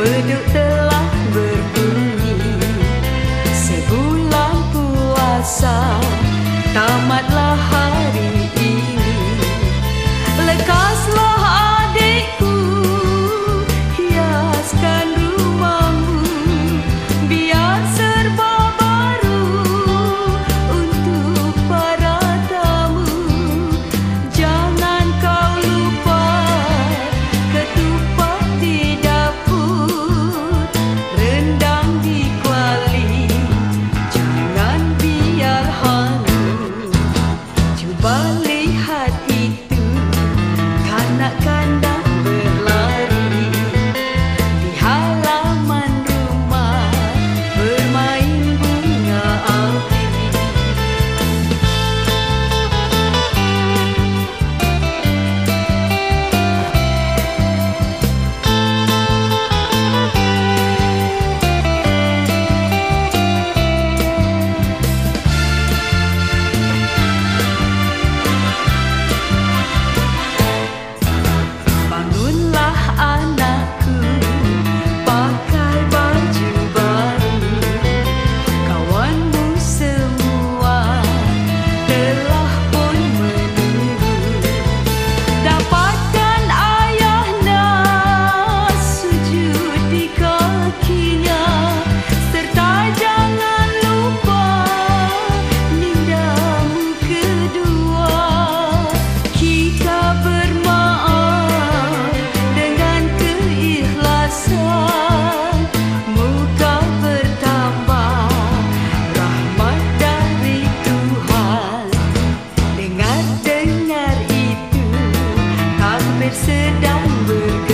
berduk Bye. merced a un vergüenza.